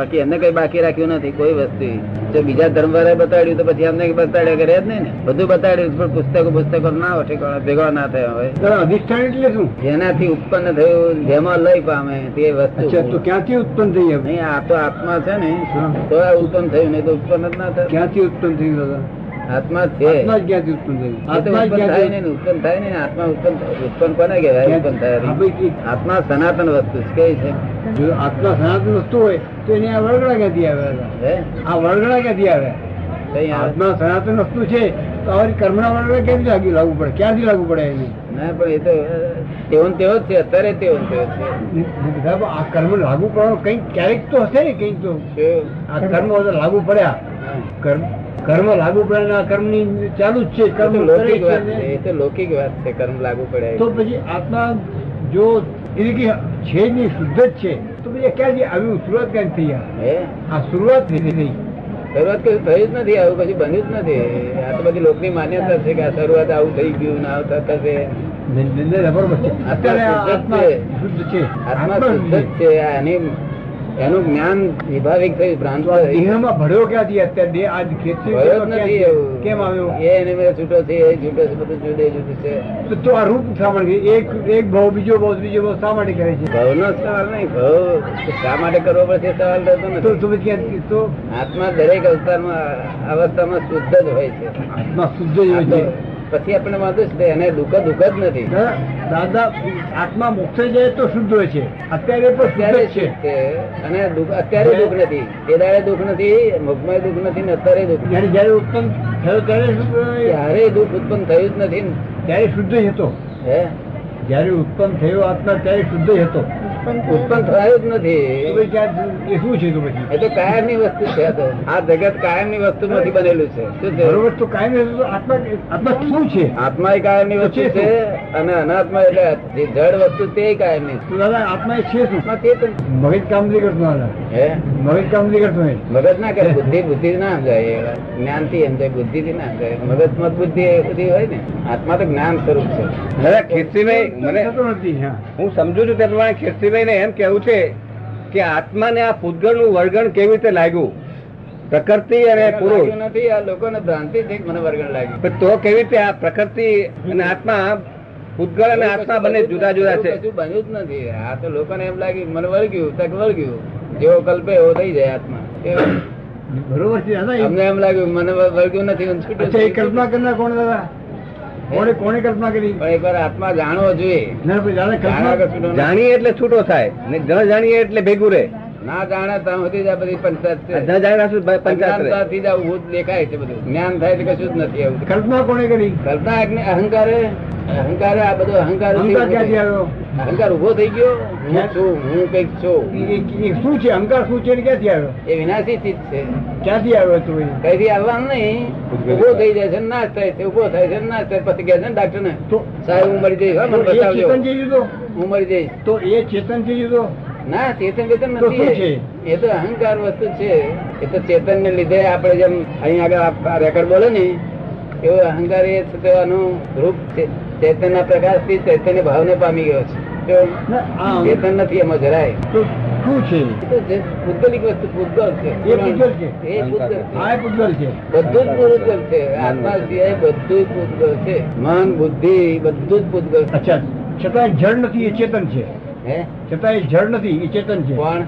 બાકી એમને કઈ બાકી રાખ્યું નથી કોઈ વસ્તુ જો બીજા ધર્મ વાળા બતાડ્યું તો પછી અમને બતાડ્યા કરે જ નહીં ને. બધું બતાડ્યું પણ પુસ્તકો પુસ્તકો ના હોય ઠેકાણા ભેગા ના થયા હોય. અધિષ્ઠાન એટલે શું? જેનાથી ઉત્પન્ન થયું જેમાં લઈ પામે તે વસ્તુ ક્યાંથી ઉત્પન્ન થઈ? નહીં આ તો આત્મા છે ને તો આ ઉત્પન્ન થયું નહીં તો ઉત્પન્ન જ ના થાય. ક્યાંથી ઉત્પન્ન થયું દાદા? આત્મા છે. આત્મા ઉત્પન્ન થયું? ને. આત્મા ઉત્પન્ન ઉત્પન્ન કોને કહેવાય? ઉત્પન્ન થાય. આત્મા સનાતન વસ્તુ છે કઈ છે. જો આત્મા સનાતન વસ્તુ હોય તો એને આ વળગડા ક્યાંથી આવે? આ વળગડા ક્યાંથી આવે? આત્મા સનાતન વસ્તુ છે તો આવી કર્મના વળગડા ક્યાંથી લાગી લાગુ પડે? ક્યાંથી લાગુ પડે એને? ના પણ એ તો તેવો તેવો જ છે અત્યારે તેવો તેવો જ આ કર્મ લાગુ પડવાનું કંઈક ક્યારેક તો હશે ને કંઈક તો. આ કર્મ લાગુ પડ્યા. કર્મ કર્મ લાગુ પડે ને આ કર્મની ચાલુ જ છે કર્મ લૌકિક વાત છે. એ તો લૌકિક વાત છે કર્મ લાગુ પડે. તો પછી આત્મા જો એટલે કે છે ની શુદ્ધ જ છે તો પછી ક્યાંથી આવ્યું? શરૂઆત ક્યાંથી થઈ આ? આ શરૂઆત થઈ થઈ શરૂઆત કઈ થઈ જ નથી આવું પછી બન્યું જ નથી. આ તો બધી લોકની માન્યતા છે કે આ શરૂઆત આવું થઈ ગયું ના આવતા થશે ને- ને- ને આત્મા શુદ્ધ છે. આત્મા શુદ્ધ છે. આ એની જ્ઞાન વિભાવિક થયું ભ્રાંત દેહમાં ભર્યો ક્યાંથી? અત્યારે દેહ આજ ખેતી કેમ આવ્યો? એ એને મેં છૂટો છે એ છૂટો છે બધું જુદે જુદું છે. તો- આ રૂપ શા માટે એક એક ભાવ બીજો ભાવ બીજો ભાવ શા માટે કરે છે? ભવનો સવાલ નહીં ભવ શા માટે કરવો પડશે સવાલ રહેતો નથી તો ક્યાં- તો? આત્મા દરેક અવતારમાં અવસ્થામાં શુદ્ધ જ હોય છે. આત્મા શુદ્ધ જ હોય છે. પછી આપણે વાંધો છે એને દુઃખ દુઃખ જ નથી. દાદા આત્મા મોક્ષે જાય તો શુદ્ધ હોય છે. અત્યારે પણ ત્યારે છે. અને અત્યારે દુઃખ નથી. તે દાડે દુઃખ નથી મુખમાં દુઃખ નથી ને અત્યારે દુઃખ જયારે ઉત્પન્ન થયો ત્યારે ત્યારે દુઃખ ઉત્પન્ન થયું જ નથી ત્યારે શુદ્ધ હતો. હે? જયારે ઉત્પન્ન થયો આત્મા ત્યારે શુદ્ધ હતો. ઉત્પન્ન થયો જ તો નથી એ શું છે તો પછી? એ તો કાયમની વસ્તુ છે આ જગત કાયમની વસ્તુ નથી બનેલું છે. શું છે? બરોબર તો કાયમ આત્મા આત્મા શું છે? આત્મા એ કાયમની વસ્તુ છે અને અનાત્મા એટલે જે જડ વસ્તુ તે કાયમની દાદા આત્મા એ છે શું? તે મગજ કામ નથી કરતું દાદા. હે? મગજ કામ નથી કરતું મગજ ના કરે બુદ્ધિ બુદ્ધિ ના સમજાય. જ્ઞાનથી સમજાય બુદ્ધિ થી ના સમજાય. મગજ મત બુદ્ધિ એ બધી હોય ને. આત્મા તો જ્ઞાન સ્વરૂપ છે. દાદા ખેતી મને હું. સમજુ છું તે પ્રમાણે ખીરસીભાઈ ને એમ કેવું છે કે આત્માને આ પૂતગળનું વર્ગણ કેવી રીતે લાગ્યું? પ્રકૃતિ અને પુરુષ. નથી આ લોકોને ભ્રાંતિ છે મને વર્ગણ લાગ્યું. તો કેવી રીતે આ પ્રકૃતિ અને આત્મા ભૂતગળ અને આત્મા બંને જુદા જુદા છે? કશું બન્યું જ નથી. આ તો લોકોને એમ લાગ્યું મને વળગ્યું તક વળગ્યું જેવો કલ્પે એવો થઈ જાય આત્મા. બરોબર છે અમને એમ લાગ્યું મને વળગ્યું નથી. કલ્પના કરનાર કોણ દાદા. કોણે કોણે કલ્પના કરી? એકવાર આત્મા જાણવો જોઈએ. જાણીએ એટલે છૂટો થાય ને ન જાણીએ એટલે ભેગું રહે. ના જાણે ત્યાં સુધી જ આ બધી પંચાયત છે. ન જાણ્યા પંચાયત જ આવું દેખાય છે બધું. જ્ઞાન થાય એટલે કશું જ નથી આવું કલ્પના કોને કરી? કલ્પના અહંકારે. અહંકારે આ બધો અહંકાર અહંકાર ક્યાંથી આવ્યો? ઊભો થઈ ગયો. હું? છું હું કંઈક છું. શું છે? અહંકાર શું છે? ક્યાંથી આવ્યો? એ વિનાશી ચીજ છે. ક્યાંથી આવ્યો તો કઈથી આવવાનું નહીં. ઊભો થઈ જાય છે ને નાશ થાય છે ઊભો થાય છે ને નાશ થાય પછી કહે છે ને ડાક્ટર ને તો સાહેબ હું મરી જઈશ હું મરી જઈશ. તો એ ચેતન છે જુદો ના ચેતન વેતન નથી. એ તો અહંકાર વસ્તુ છે. એ તો ચેતન ને લીધે આપડે જેમ અહીં આગળ રેકોર્ડ બોલે ને એવો અહંકાર એ છે રૂપ છે. ચેતન ના પ્રકાશથી ચૈતન્ય ભાવને પામી ગયો છે. ચેતન નથી એમાં જરાય. વસ્તુ છે. મન બુદ્ધિ બધું જ પૂતગલ અચ્છા છતાં જળ નથી એ ચેતન છે. હે? છતાં એ જળ નથી એ ચેતન છે. પણ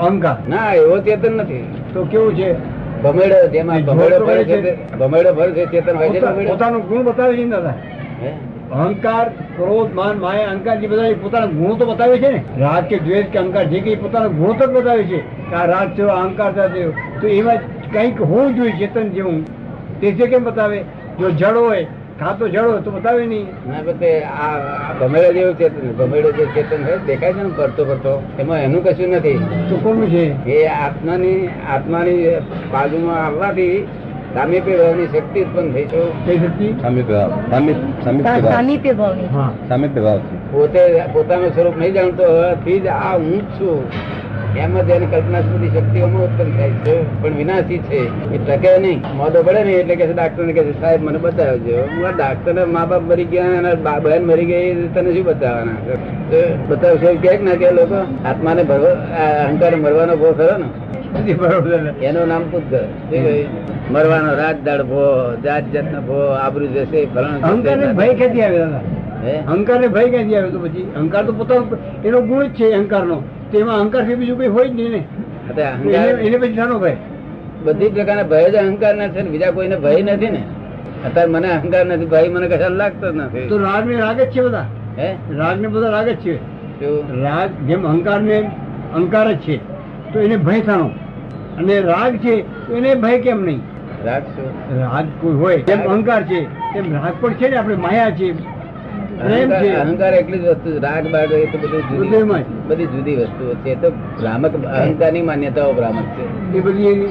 અહંકાર. ના એવો ચેતન નથી. તો કેવું છે? ભમેડો જેમાં ભમેડો ભરે છે ભમેડો ભરે છે ચેતન હોય છે પોતાનો ગુણ બતાવે છે દાદા? અહંકાર ક્રોધ માન માયા અહંકાર જે બધા પોતાના ગુણો તો બતાવે છે ને? રાગ કે દ્વેષ કે અહંકાર જે કઈ પોતાના ગુણો તો બતાવે છે. કે આ રાગ થયો અહંકાર થયો તો એમાં કંઈક હોવું જોઈએ ચેતન જેવું. તે છે કેમ બતાવે? જો જળ હોય કાં જડો તો બતાવે નહીં. ના બધે આ ભમેડો જેવું ચેતન ભમેડો જે ચેતન હોય દેખાય છે ને ફરતો ફરતો એમાં એનું કશું નથી. તો કોનું છે? એ આત્માની આત્માની બાજુમાં આવવાથી સામીપ્ય ભાવની શક્તિ ઉત્પન્ન થઈ છે. સામીપ્ય ભાવ. સામીપ્ય ભાવ. સામીપ્ય પોતે પોતાનું સ્વરૂપ નહીં જાણતો હોવાથી જ આ હું જ છું. એમાં જેને કલ્પના સ્મૃતિ શક્તિઓમાં ઉત્પન્ન થાય છે. પણ વિનાશી છે. એ ટકે નહીં. મોદો પડે ને એટલે કે ડાક્ટર ને કે સાહેબ મને બતાવજો. હું આ ડાક્ટર મા બાપ મરી ગયા અને બહેન મરી ગઈ તને શું બતાવવાના? બતાવશે કે ના કે લોકો. આત્માને ભરવા અહંકાર મરવાનો ભો ખરો ને? એનું નામ પુત્ર મરવાનો રાત દાડ ભો જાત જાતનો ભો આબરૂ જશે ને ભય ક્યાંથી આવ્યો દાદા? અહંકાર ને ભય ક્યાંથી આવ્યો તો પછી? અહંકાર તો પોતાનો એનો ગુણ જ છે અહંકાર નો તેમાં અહંકાર છે બીજું કઈ હોય જ નહીં ને. એને અહંકાર એને પછી શાનો ભય. બધી પ્રકારના ભય જ અહંકાર ના છે ને બીજા કોઈને ભય નથી ને. અત્યારે મને અહંકાર નથી ભય મને કશા લાગતો નથી. તો રાગ ને રાગ જ છે બધા. હે? રાગ ને બધા રાગ જ છે. રાગ જેમ અહંકાર ને અહંકાર જ છે. તો એને ભય થાણો અને રાગ છે તો એને ભય કેમ નહીં? રાગ રાગ કોઈ હોય જેમ અહંકાર છે તેમ રાગ પણ છે ને આપણે માયા છે. પ્રેમ છે. અહંકાર અહંકાર એટલી જ વસ્તુ. રાગ બાગ એ તો બધું જુદી બધી જુદી વસ્તુઓ છે. તો ભ્રામક અહંકારની માન્યતાઓ ભ્રામક છે. એ બધી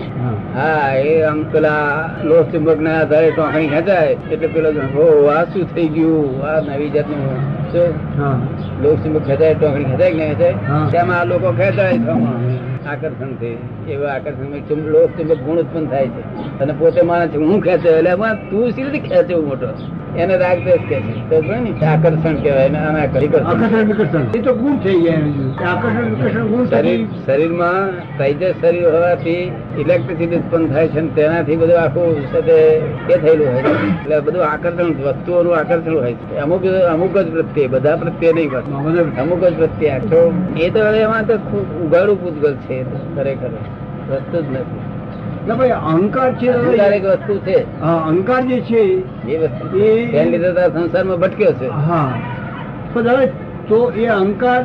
હા. એ આમ પેલા લોહ ચુંબક ના આધારે ટોકણી ખેંચાય. એટલે પેલો હો આ શું થઈ ગયું? આ નવી જાતનું શું? લોહ લોક ચુંબક ખેંચાય ટોકણી ખેંચાય કે ખેંચાય? તેમાં આ લોકો ખેંચાય. આકર્ષણ છે એવા આકર્ષણ લોક ચુંબક ગુણ ઉત્પન્ન થાય છે. અને પોતે માને છે હું ખેંચો એટલે તું સી રીતે ખેંચે મોટો. એને રાગ દેશ કે છે? આકર્ષણ કહેવાય ને. આકર્ષણ એ તો ગુણ. એ આકર્ષણ વિકર્ષણ ગુણ શરીર શરીરમાં તૈજસ શરીર હોવાથી ઇલેક્ટ્રિસિટી ઉત્પન્ન થાય છે અને તેનાથી બધું આખું સાથે એ થયેલું હોય છે. એટલે બધું આકર્ષણ વસ્તુઓનું આકર્ષણ હોય છે. અમુક અમુક જ પ્રત્યે બધા પ્રત્યે નહીં અમુક જ પ્રત્યે આખો એ તો હવે એમાં તો ઉઘાડું ઉગાડું પૂતગલ છે. તો ખરેખર વસ્તુ જ નથી. અહંકાર છે અહંકાર એક વસ્તુ છે. અહંકાર જે છે એ વસ્તુ એ- લીધે તો સંસારમાં ભટક્યો છે. હા. પણ દાદા તો એ અહંકાર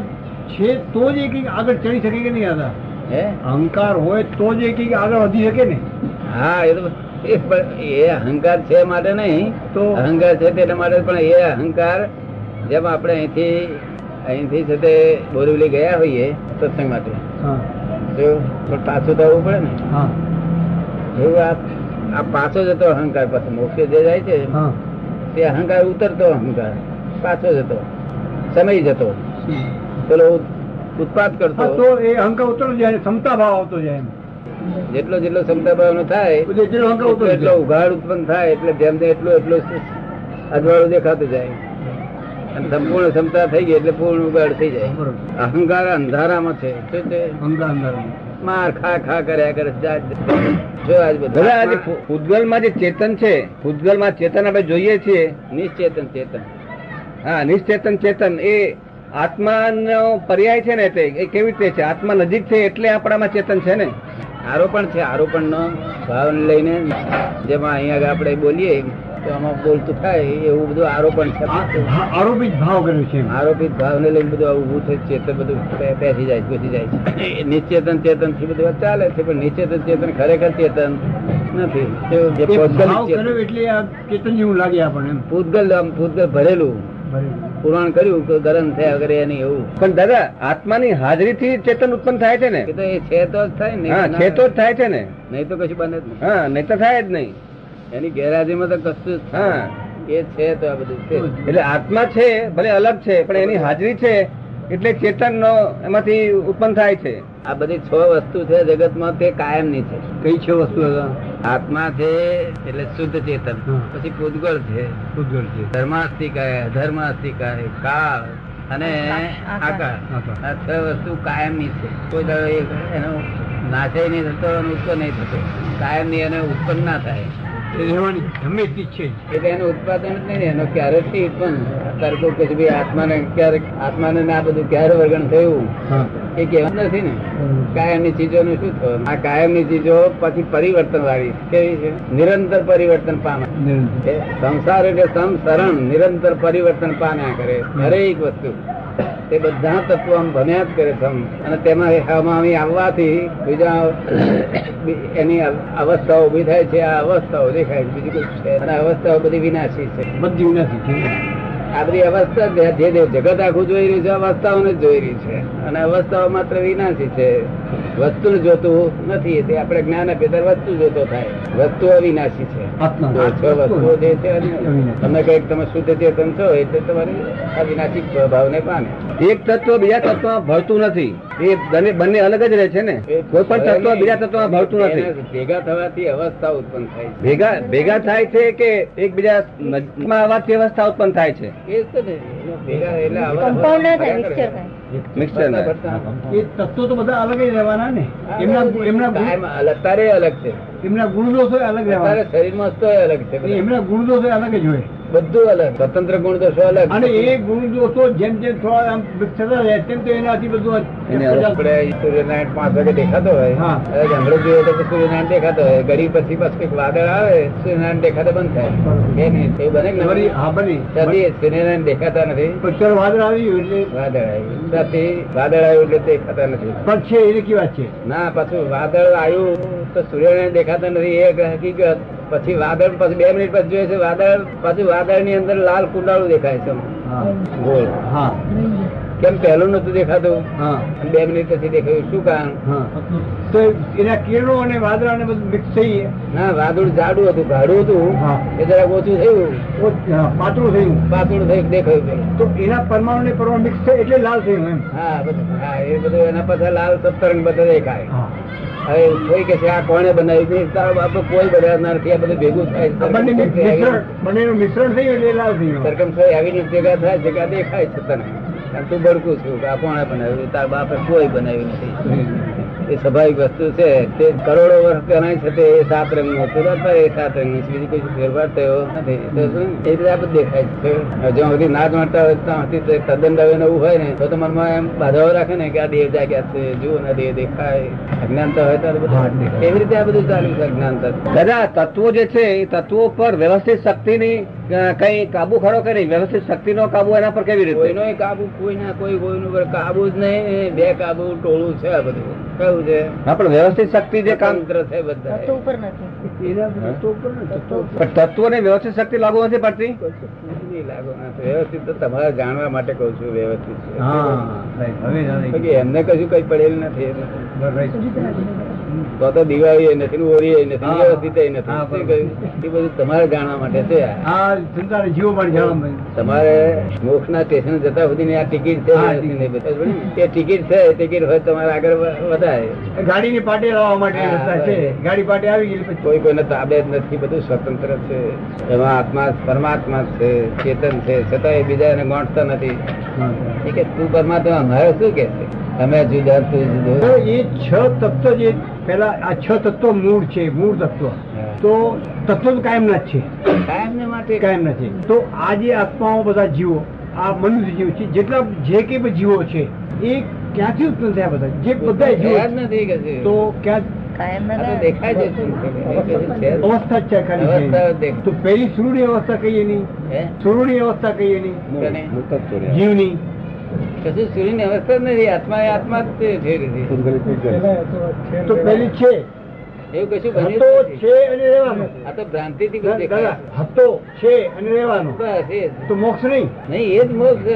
છે તો જ એક આગળ ચડી શકે કે નહીં દાદા? હે? અહંકાર હોય તો જ એક આગળ વધી શકે ને? હા એ તો એ અહંકાર છે માટે નહીં. તો? અહંકાર છે તેના માટે પણ એ અહંકાર જેમ આપણે અહીંથી અહીંથી છે તે બોરીવલી ગયા હોઈએ સત્સંગ માટે. પણ પાછું તો પડે ને. એવું આ પાછો જતો અહંકાર પાછો મોક્ષે જે જાય છે તે અહંકાર ઉતરતો અહંકાર પાછો જતો સમય જતો. પેલો ઉત્પાદ કરતો. તો એ અહંકાર ઉતરતો જાય ક્ષમતા ભાવ આવતો જાય જેટલો જેટલો ક્ષમતા થાય બધે જેટલો અહંકાર એટલો ઉઘાડ ઉત્પન્ન થાય એટલે જેમ એટલું એટલું અજવાળું દેખાતું જાય. અને સંપૂર્ણ ક્ષમતા થઈ ગઈ એટલે પૂર્ણ ઉગાડ થઈ જાય. અહંકાર અંધારામાં છે. શું છે માર ખા ખા કર્યા કરે આજે બધું પૂતગલમાં જે ચેતન છે પૂતગલમાં ચેતન આપણે જોઈએ છીએ. નિશ્ચેતન ચેતન. હા નિશ્ચેતન ચેતન. એ આત્માનો પર્યાય છે ને તે એ કેવી રીતે છે? આત્મા નજીક છે એટલે આપણામાં ચેતન છે ને? આરોપણ છે. આરોપણ નો ભાવ લઈને જેમાં અહીંયા આપણે બોલીએ તો આમાં બોલતું થાય એવું બધું આરોપણ છે. આરોપિત ભાવ કર્યું છે. આરોપિત ભાવને લઈને બધું ઊભું થાય ચેતન બધું બેસી જાય બેસી જાય છે. નિશ્ચેતન ચેતનથી બધું ચાલે છે પણ નિશ્ચેતન ચેતન ખરેખર ચેતન નથી. ચેતન. એટલે ચેતન જેવું લાગે આપણને પૂતગલ આમ પૂતગલ ભરેલું. પુરાણ કર્યું તો ગરમ થયા વગર એની એવું. પણ દાદા આત્માની હાજરીથી ચેતન ઉત્પન્ન થાય છે ને? એ છે તો જ થાય ને છે તો જ થાય છે ને? નહીં તો કશું બને જ નહીં. હા નહીં તો થાય જ નહીં. એની ગેરહાજરીમાં તો કશું જ. હા. એ છે તો આ બધું છે. એટલે આત્મા છે ભલે અલગ છે પણ એની હાજરી છે એટલે ચેતન નો એમાંથી ઉત્પન્ન થાય છે. આ બધી છ વસ્તુ છે જગતમાં તે કાયમની છે. કઈ છ વસ્તુ આત્મા છે એટલે શુદ્ધ ચેતન. પછી પૂતગળ છે. પૂતગળ છે. ધર્માસ્તિકાય ધર્માસ્તિકા કાળ અને આકાર. આ છ વસ્તુ કાયમની છે. કોઈ દાડો એનો નાશે નહીં થતો અને ઉત્પન્ન નહીં થતો. કાયમની એને ઉત્પન્ન ના થાય. રહેવાની ગમે તે છે. એટલે એનું ઉત્પાદન જ નહીં ને એનો ક્યારે થી ઉત્પન્ન અત્યારે કોઈ કહે ભાઈ આત્માને ક્યારે આત્માને આ બધું ક્યારે વર્ગણ થયું? હા. એ કહેવાનું નથી ને. કાયમની ચીજોનું શું થવાનું? આ કાયમની ચીજો પછી પરિવર્તન વાળી કેવી છે? નિરંતર પરિવર્તન પામે. સંસાર એટલે સંસરણ નિરંતર પરિવર્તન પામ્યા કરે. દરેક વસ્તુ. તે બધા તત્વો આમ ભમ્યા જ કરે છે અને તેમાં હમામી આવવાથી બીજા એની અવસ્થાઓ ઊભી થાય છે આ અવસ્થાઓ દેખાય છે બીજી કશું છે અને અવસ્થાઓ બધી વિનાશી છે. બધી વિનાશી છે. આ બધી અવસ્થા જે જગત આખું જોઈ રહ્યું છે અવસ્થાઓને જોઈ રહી છે. અને અવસ્થાઓ માત્ર વિનાશી છે. વસ્તુ જોતું નથી તે આપણે જ્ઞાન આપીએ ત્યારે વસ્તુ જોતો થાય. વસ્તુ અવિનાશી છે. છ વસ્તુઓ જે છે તમે કંઈક તમે શુદ્ધ ચેતન છો એટલે તમારી અવિનાશી ભાવને પામે. એક તત્વ બીજા તત્વ ભરતું નથી. એ બંને બંને અલગ જ રહે છે ને? કોઈ પણ તત્વ બીજા તત્વમાં ભળતું નથી. ભેગા થવાથી અવસ્થા ઉત્પન્ન થાય ભેગા ભેગા થાય છે કે એકબીજા નજીકમાં આવવાથી અવસ્થા ઉત્પન્ન થાય છે? છે. એ જ ને ભેગા એટલે મિક્સચર. એ તત્વો તો બધા અલગ જ રહેવાના ને એમના એમના ગુણ- કાયમ અલગ તારે અલગ છે એમના ગુણદોષો અલગ તારે રહેવાના શરીરમાં તો અલગ છે. એમના ગુણદોષો અલગ જ હોય બધું અલગ સ્વતંત્ર ગુણ દોષો અલગ. અને એ ગુણદોષો જેમ જેમ થોડા આમ થતા જાય તેમ તો એનાથી બધું આપણે સૂર્યનારાયણ પાંચ વાગે દેખાતો હોય. હા. હવે જોઈએ તો સૂર્યનારાયણ દેખાતો હોય. ઘડી પછી પાછું કંઈક વાદળ આવે સૂર્યનારાયણ દેખાતો બંધ થાય. એ નહીં? બને કે હા બની. સૂર્યનારાયણ દેખાતા નથી. પછી વાદળ આવ્યું એટલે વાદળ આવ્યું. નથી વાદળ આવ્યું એટલે દેખાતા નથી. પણ છે એ કેવી વાત છે? ના પાછું વાદળ આવ્યું તો સૂર્યનારાયણ દેખાતા નથી. એ હકીકત. પછી વાદળ પછી બે મિનિટ પછી જોઈએ છે વાદળ પાછું વાદળની અંદર લાલ કુંડાળું દેખાય છે. ગોળ. હા. કેમ પહેલું નતું દેખાતું? બે મિનિટ પછી દેખાયું. શું કારણ? તો એના કિરણો અને વાદળા ને બધું મિક્સ થઈ ના વાદળ જાડું હતું ગાડું હતું. એ જરાક ઓછું થયું. પાતળું થયું. પાતળું થયું દેખાયું તો એના પરમાણુ ને પરમાણુ મિક્સ થાય એટલે લાલ થયું એમ. હા બધું હા એ બધું એના પાછા લાલ સત્તરંગ બધા દેખાય. હવે કોઈ કે છે આ કોણે બનાવ્યું છે? તારો બાપો કોઈ બનાવનાર નથી આ બધું ભેગું થાય. મિશ્રણ થયું એટલે લાલ થયું. સરકમ આવી રીતે ભેગા થાય જગ્યા દેખાય છે તને. તું ભડકું છું આ કોણે બનાવ્યું? તાર બાપે કોઈ બનાવ્યું નથી. એ સ્વાભાવિક વસ્તુ છે તે કરોડો વર્ષ ગણાય છે તે એ સાત રંગનું હતું એ સાત રંગ. બીજું કોઈ ફેરફાર થયો નથી. એ રીતે આ બધું દેખાય છે. હજુ જ્યાં સુધી ના જાણતા હોય ત્યાં સુધી તે તદ્દન દવે નવું હોય ને તો મનમાં એમ બાધાઓ રાખે ને કે આ દેવ જાગ્યા છે જુઓ ને દેવ દેખાય. અજ્ઞાનતા હોય તો બધું. એવી રીતે આ બધું ચાલ્યું છે અજ્ઞાનતા દાદા તત્વો જે છે એ તત્વો પર વ્યવસ્થિત શક્તિની કઈ કાબુ ખરો કે નહીં? વ્યવસ્થિત શક્તિનો કાબુ એના પર કેવી રીતે? કોઈનો કાબુ કોઈ ના કોઈ કોઈનું પર કાબુ જ નહીં. બે કાબુ ટોળું છે આ બધું. કયું છે? હા પણ વ્યવસ્થિત શક્તિ જે કામ છે બધા. તત્વ ઉપર નથી. એના તત્વો ઉપર ને વ્યવસ્થિત શક્તિ લાગુ નથી પડતી? લાગો ના તો વ્યવસ્થિત તો તમારે જાણવા માટે કહું છું વ્યવસ્થિત એમને કશું કઈ પડેલ નથી. તો તો દિવાળી નથી ઓરી નથી વ્યવસ્થિત નથી? એ બધું તમારે જાણવા માટે છે. તમારે મોક્ષ ના સ્ટેશન જતા સુધી આ ટિકિટ છે? એ ટિકિટ છે ટિકિટ હોય તમારે આગળ વધારે. ગાડી ની પાટે લાવવા માટે છે. ગાડી પાટે આવી ગઈ કોઈ કોઈને તાબે નથી બધું સ્વતંત્ર છે. એમાં આત્મા પરમાત્મા છે ચેતન છે. છતાં એ બીજા એને ગોંઠતા નથી ઠીક તું પરમાત્મા મારે શું કે છે? અમે જુદા તું જુદો. એ છ તત્વ જે પેલા આ છ તત્વો મૂળ છે મૂળ તત્વ. તો તત્વ તો કાયમ ના જ છે. કાયમ ને માટે છે. તો આ જે આત્માઓ બધા જીવો આ મનુષ્ય જીવ છે જેટલા જે કે જીવો છે એ ક્યાંથી ઉત્પન્ન થયા બધા? જે બધા જીવો નથી તો ક્યાં. અવસ્થા જ છે ખાલી. તો પેલી સુરુની અવસ્થા કહીએ નહીં? સુરુની અવસ્થા કહીએ નહીં જીવની. કશું સૂર્યની અવસ્થા નથી. આત્મા એ આત્મા જ તે છે. તો પેલી છે. એવું કશું બન્યું છે અને રહેવાનું. આ તો ભ્રાંતિ થી બધું હતો છે અને રહેવાનું. બસ એ તો મોક્ષ નહીં? નહીં એ જ મોક્ષ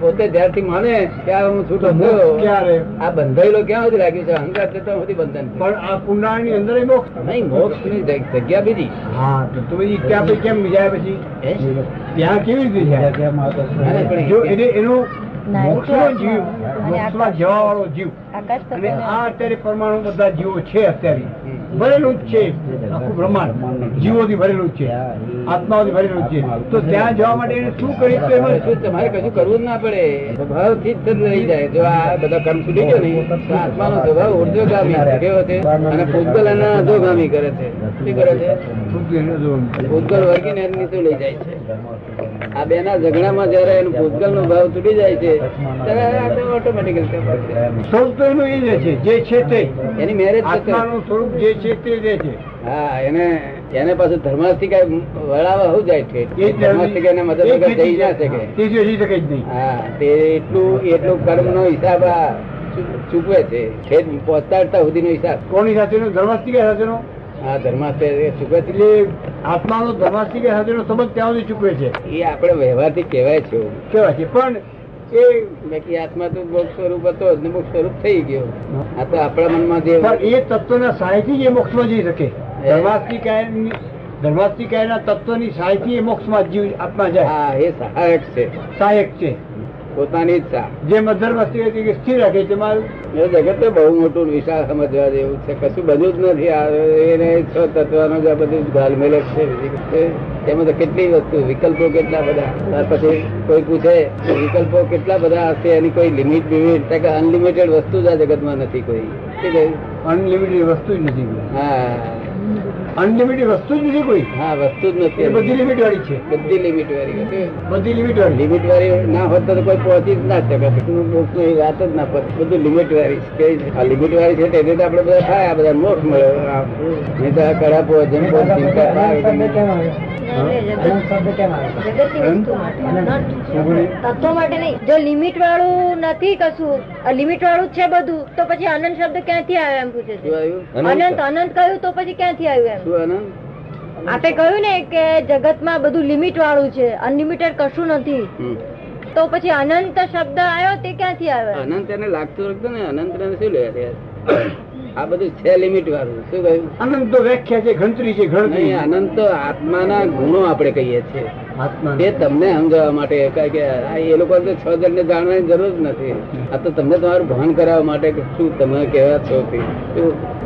પોતે જ્યારથી માને ત્યારે હું છૂટો થયો. ક્યારે? આ બંધાયેલો ક્યાં સુધી લાગ્યું છે? અહંકાર તો ત્યાં સુધી બંધન પણ આ કુંડાળની અંદર મોક્ષ નહીં મોક્ષની જગ્યા બીજી. હા તો તો પછી ત્યાં પછી કેમ જાય પછી? ત્યાં કેવી રીતે જાય? ના, પણ જો એનો ના, મોક્ષનો જીવ. મોક્ષમાં જવા. વાળો જીવ અને આ અત્યારે પરમાણુ બધા જીવો છે અત્યારે. ભરેલું જ છે. આખું બ્રહ્માંડ. જીવોથી ભરેલું જ છે. આત્માઓથી ભરેલું જ છે. તો ત્યાં જવા માટે એને શું કરી તો એમાં તમારે કશું કરવું જ ના પડે. સ્વભાવથી જ રહી જાય. જો આ બધા કર્મ છૂટી ગયો ને તો આત્માનો સ્વભાવ ઉર્ધ્વગામી છે. કેવો છે? અને પૂતગલ એના અધોગામી કરે છે. શું કરે છે? પૂતગલ વર્ગીને નીચે લઈ જાય છે. આ બે ના ઝઘડામાં જયારે એનું પૂતગલ નો ભાવ તૂટી જાય છે ત્યારે ઓટોમેટિકલ સ્વરૂપ એનું એ જ છે જે છે તે. એની મેરેજ સ્વરૂપ જે છે તે જે છે. હા એને એને પાછું ધર્માસ્તિકા વળાવા હું જાય છે. એ ધર્માસ્તિકા મદદ વગર જઈ ના શકે. તે જઈ શકે જ નહીં. હા તે એટલું એટલું કર્મ નો હિસાબ આ ચૂકવે છે. છેદ સુધી નો હિસાબ. કોની સાથેનો? ધર્માસ્તિકા સાથેનો આ ધર્માસ્તે ચૂકવે છે. આત્માનો ધર્માસ્તિકા સાથેનો સંબંધ ત્યાં સુધી ચૂકવે છે. એ આપણે વ્યવહારથી કહેવાય છે. કેવાય છે પણ એ બાકી આત્મા તો મોક્ષ સ્વરૂપ હતો જ મોક્ષ સ્વરૂપ થઈ ગયો. આ તો આપણા મનમાં જે એ તત્વના સહાયથી જ એ મોક્ષમાં જઈ શકે. ધર્માસ્તિકાયની ધર્માસ્તિકાયના તત્વની સહાયથી એ મોક્ષમાં જીવ આત્મા જાય. હા એ સહાયક છે. સહાયક છે. પોતાની ઈચ્છા. જે મધર્મસ્તી સ્થિર રાખે તેમાં એ જગત તો બહુ મોટું વિશાળ સમજવા જેવું છે. કશું બધું જ નથી. આ એને છ તત્વનો જ આ બધું ગાલમેલ જ છે. છે. એમાં તો કેટલી વસ્તુ વિકલ્પો કેટલા બધા? ત્યાર પછી કોઈ પૂછે કે વિકલ્પો કેટલા બધા હશે? એની કોઈ લિમિટ બિમિટ કે અનલિમિટેડ વસ્તુ જ આ જગતમાં નથી કોઈ. અનલિમિટેડ વસ્તુ જ નથી હા. અનલિમિટેડ વસ્તુ જ નથી કોઈ. હા વસ્તુ જ નથી. બધી લિમિટ વાળી છે. બધી લિમિટ વાળી બધી લિમિટ વાળી. લિમિટ વાળી ના હોત તો કોઈ પહોંચી જ ના શકે. મોક્ષની વાત જ ના પડે. બધું લિમિટ વાળી છે. આ લિમિટ વાળી છે તેથી તો આપણે બધા થાય આ બધા મોક્ષ મળે. નહીં તો આ કડા પહોંચે ચિંતા તત્વો માટે નહીં જો લિમિટ વાળું નથી કશું લિમિટ વાળું છે બધું તો પછી અનંત શબ્દ ક્યાંથી આવ્યો એમ પૂછે અનંત અનંત કહ્યું તો પછી ક્યાંથી આવ્યું એમ આપે કહ્યું ને કે જગતમાં બધું લિમિટ વાળું છે અનલિમિટેડ કશું નથી તો પછી અનંત શબ્દ આવ્યો તે ક્યાંથી આવ્યો અનંત એને લાગતું ને અનંત ને શું લે યાર? આ બધું છે લિમિટ વાળું. શું કહ્યું? અનંત તો વ્યાખ્યા છે ગણતરી છે ગણતરી અનંત તો આત્માના ગુણો આપણે કહીએ છીએ. આત્મા એ તમને સમજાવવા માટે કે એ લોકો તો છ જણ ને જાણવાની જરૂર જ નથી. આ તો તમને તમારું ભાન કરાવવા માટે કે શું તમે કેવા છો તે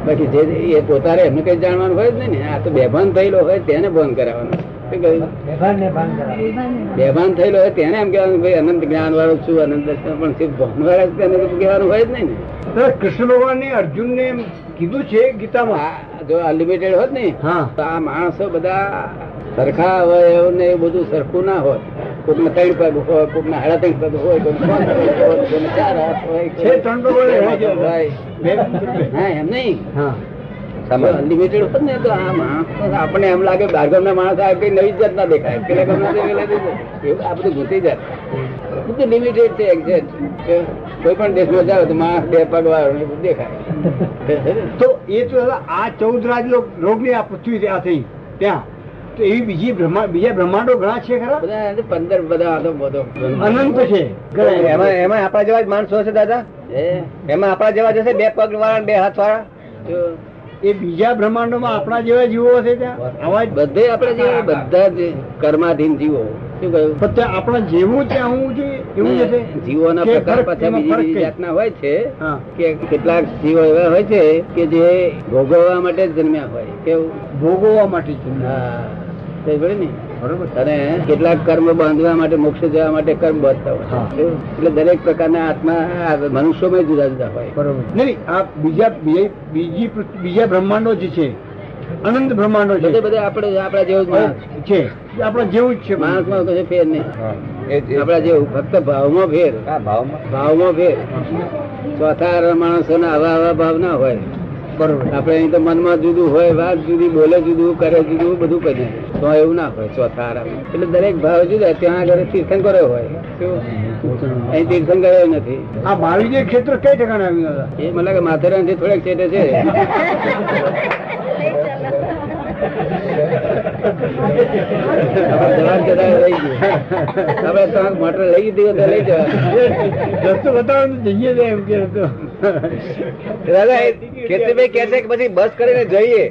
બાકી જે એ પોતાને એમને કઈ જાણવાનું હોય જ નહીં ને. આ તો બેભાન થયેલો હોય તેને ભાન કરાવવાનું. બેભાન થયેલો હોય તેને એમ કેવાનું ભાઈ અનંત જ્ઞાન વાળો છું અનંત દર્શન પણ શિવ ભાન વાળા તેને તો કહેવાનું હોય જ નહીં ને. કૃષ્ણ ભગવાન ને અર્જુન ને કીધું છે ગીતામાં? આ જો અનલિમિટેડ હોત ને તો આ માણસો બધા સરખા હોય ને એ બધું સરખું ના હોય કોકને ત્રણ પગ હોય કોકને સાડા ત્રણ પગ હોય કોક ચાર હાથ હોય ત્રણ પગ હોય, એમ નહીં. હા. અનલિમિટેડ હોત ને તો આ માણસ આપણને એમ લાગે બારગામ ના માણસ આ કઈ નવી જાત ના દેખાય. પેલા ગામના તો એવું આ બધું ઘૂસી જાય. બધું લિમિટેડ છે એક્ઝેક્ટ કોઈ પણ દેશમાં જાવ તો માણસ બે પગ વાળો ને દેખાય. તો એ તો આ ચૌદ રાજ રોગની આ પૃથ્વી આ થઈ. ત્યાં. તો એવી બીજી બ્રહ્માંડ બીજા બ્રહ્માંડો ઘણા છે ખરા? બધા પંદર બધા આ બધો. અનંત છે. ઘણા. એમાં એમાં આપણા જેવા જ માણસો હશે દાદા? એમાં આપણા જેવા જશે બે પગ વાળા બે હાથ વાળા? એ બીજા બ્રહ્માંડોમાં આપણા જેવા જીવો હશે ત્યાં? આવા બધે આપણે જેવા બધા જ કર્માધીન જીવો. શું કહ્યું? પણ આપણા જેવું ત્યાં હું જોઈએ? એવું છે હશે? જીવોના પ્રકાર પાછા બીજી બીજી જાતના હોય છે કે કેટલાક જીવો એવા હોય છે કે જે ભોગવવા માટે જ જન્મ્યા હોય. કેવું? ભોગવવા માટે જન્મ્યા. ને અને કેટલાક કર્મ બાંધવા માટે મોક્ષ જવા માટે કર્મ બાંધતા હોય. એટલે દરેક પ્રકારના આત્મા મનુષ્યો મનુષ્યોમાં જુદા જુદા હોય. બરોબર. નહીં આ બીજા બીજી બીજી બ્રહ્માંડો જે છે અનંત બ્રહ્માંડો છે. બધે બધે આપણે આપણા જેવું જ છે. આપણા જેવું જ છે. માણસમાં કશે ફેર નહીં. આપણા જેવું ફક્ત ભાવમાં ફેર. ભાવમાં. ભાવમાં ફેર. ચોથા માણસો ના આવા આવા ભાવ ના હોય. બરોબર. આપણે અહીં તો મનમાં જુદું હોય વાત જુદી બોલે જુદું કરે જુદું બધું કરીએ. તો એવું ના હોય ચોથા આરામ એટલે દરેક ભાવ જુદા ત્યાં આગળ તીર્થંકરો હોય? અહીં તીર્થંકરો નથી. આ મહાવીર ક્ષેત્ર કઈ ઠેકાણે આવ્યું હતા એ મને માથેરાનથી થોડેક છેટે છે. જતા ત્યાં મોટર લઈ દીધી લઈ જવા બતાવો જઈએ એમ કે દાદા એ કેતનભાઈ કહે છે કે પછી બસ કરીને જઈએ.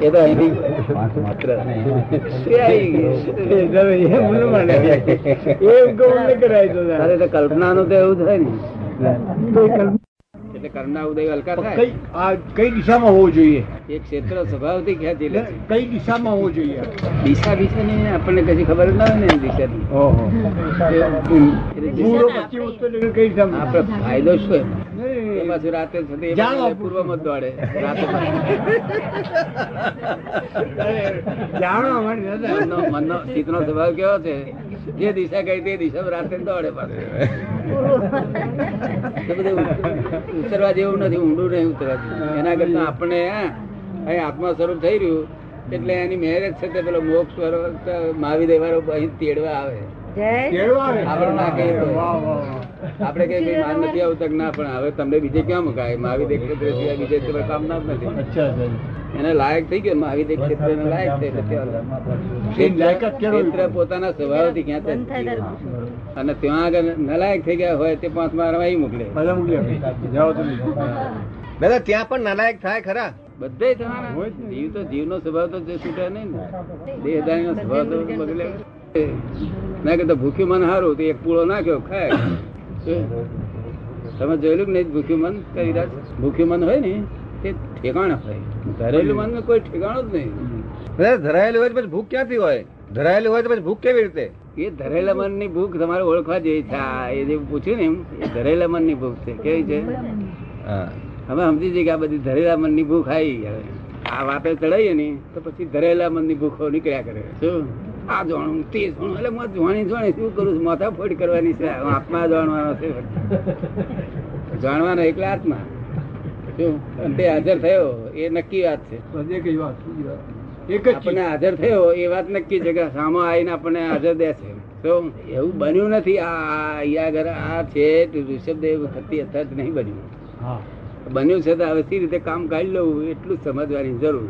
એ તો અહીંથી. માત્ર એમ ન તો દાદા. તારે તો કલ્પનાનું તો એવું થાય ને. કલ્પના એટલે કર્મના ઉદય હલકા થાય. કઈ આ કઈ દિશામાં હોવું જોઈએ? એક ક્ષેત્ર સ્વભાવથી ખેંચી લે. કઈ દિશામાં હોવું જોઈએ? દિશા વિશે ની આપણને કઈ ખબર ના હોય ને દિશાની ઓહો. ફાયદો શું? એ. પાછું રાતે પૂર્વ મત પૂર્વમાં દોડે. રાતે જાણો દાદા. મનનો ચિત્તનો સ્વભાવ કેવો છે? જે દિશા ગઈ તે દિશા રાતે દોડે પાછું. ઉતરવા જેવું નથી ઊંડું નહીં ઉતરવા એના કરતા આપણે અહીં આત્મા સ્વરૂપ થઈ રહ્યું એટલે એની મેરેજ છે તે પેલો મોક્ષ વાળો મહાવિદય વાળો અહીં તેડવા આવે. વાહ. કઈ કઈ માન નથી આવતા ના પણ હવે તમને બીજે ક્યાં મુકાય? મહાવિદ્ય ક્ષેત્ર સિવાય બીજે તો કામ ના જ નથી. એને લાયક થઈ ગયો મહાવિદ્ય ક્ષેત્ર એને લાયક કેળવવી ક્ષેત્ર પોતાના સ્વભાવથી ક્યાં થાય અને ત્યાં આગળ નલાયક થઈ ગયા હોય તે પાંચમાં અહીં મોકલે. દાદા ત્યાં પણ નલાયક થાય ખરા? બધે જીવ તો જીવનો સ્વભાવ તો છૂટે નહીં ને. દેહદારીનો સ્વભાવ તો બગડે. ના કીધું ભૂખ્યું મન સારું તો એક પૂળો નાખ્યો ખાય. તમે જોયેલું નહીં ભૂખ્યું મન? કઈ રાત? ભૂખ્યું મન હોય ને તે ઠેકાણ હોય. ધરેલું મન કોઈ ઠેકાણું જ નહીં. ધરાયેલું હોય પછી ભૂખ ક્યાંથી હોય? ધરાયેલું હોય તો પછી ભૂખ કેવી રીતે? એ ધરેલા મનની ભૂખ તમારે ઓળખવા જેવી છે. એ જે પૂછ્યું ને એમ એ ધરેલા મનની ભૂખ છે. કેવી છે? હા. હવે સમજી જઈએ કે આ બધી ધરેલા મનની ભૂખ આવી. હવે આ વાપે ચડાવીએ ને તો પછી ધરેલા મનની ભૂખો નીકળ્યા કરે. શું? આ જાણું તે જાણું એટલે હું જાણી જાણી શું કરું છું? માથા ફોડ કરવાની છે. આત્મા જાણવાનો છે. જાણવાનો એકલા આત્મા. શું? તે હાજર થયો એ નક્કી વાત છે. વાત જ આપણને હાજર થયો એ વાત નક્કી છે કે સામો આવીને આપણને હાજર દે છે. તો એવું બન્યું નથી. આ આ અહીંયા ઘર આ છે ઋષભદેવ હતી અત્યારે નહીં બન્યું. બન્યું છે તો હવે સી રીતે કામ કાઢી લઉં એટલું જ સમજવાની જરૂર